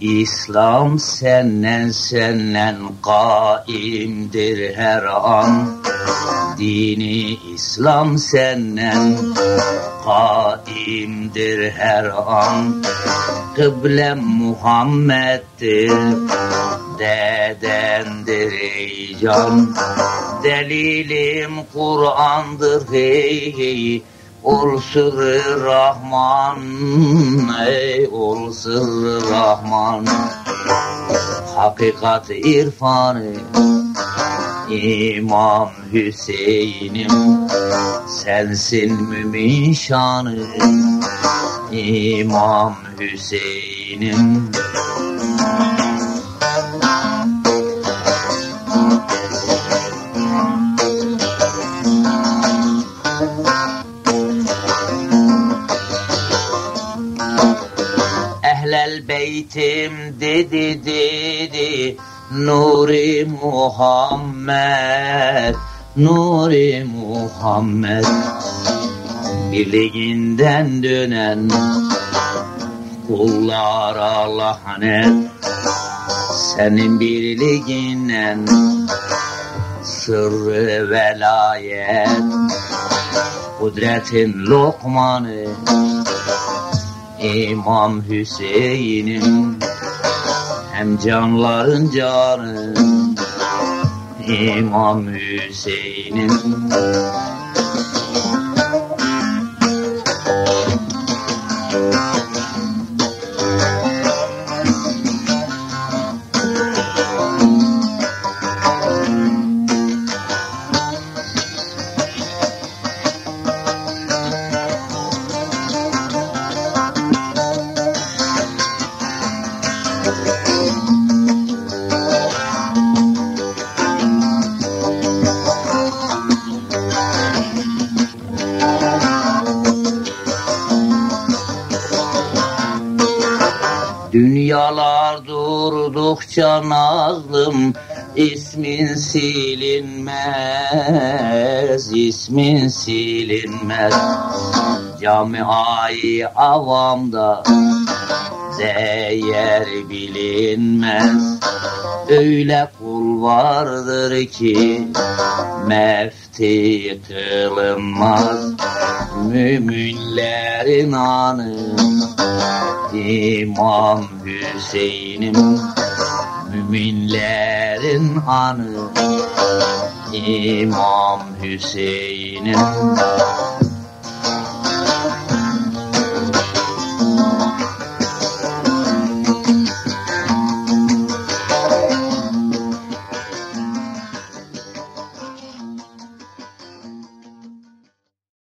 İslam senden senden kaimdir her an. Dini İslam senden kaimdir her an. Kıblem Muhammed'dir dedendir ey can. Delilim Kur'an'dır hey hey Ol sırrı Rahman ey ol sırrı Rahman. Hakikat irfanı İmam Hüseyin'im. Sensin mümin şanı İmam Hüseyin'im Ehlel beytim dedi dedi Nuri Muhammed Nuri Muhammed. Birliğinden dönen kullara lanet. Senin birliğinden sırrı velayet. Kudretin lokmanı İmam Hüseyin'im hem canların canı. İmam Hüseyin'im Dünyalar durdukça nazlım ismin silinmez, ismin silinmez. Camiayı avamda değer bilinmez. Öyle kul vardır ki mefti kılınmaz. Müminlerin anı İmam Hüseyin'im Müminlerin anı. İmam Hüseyin'im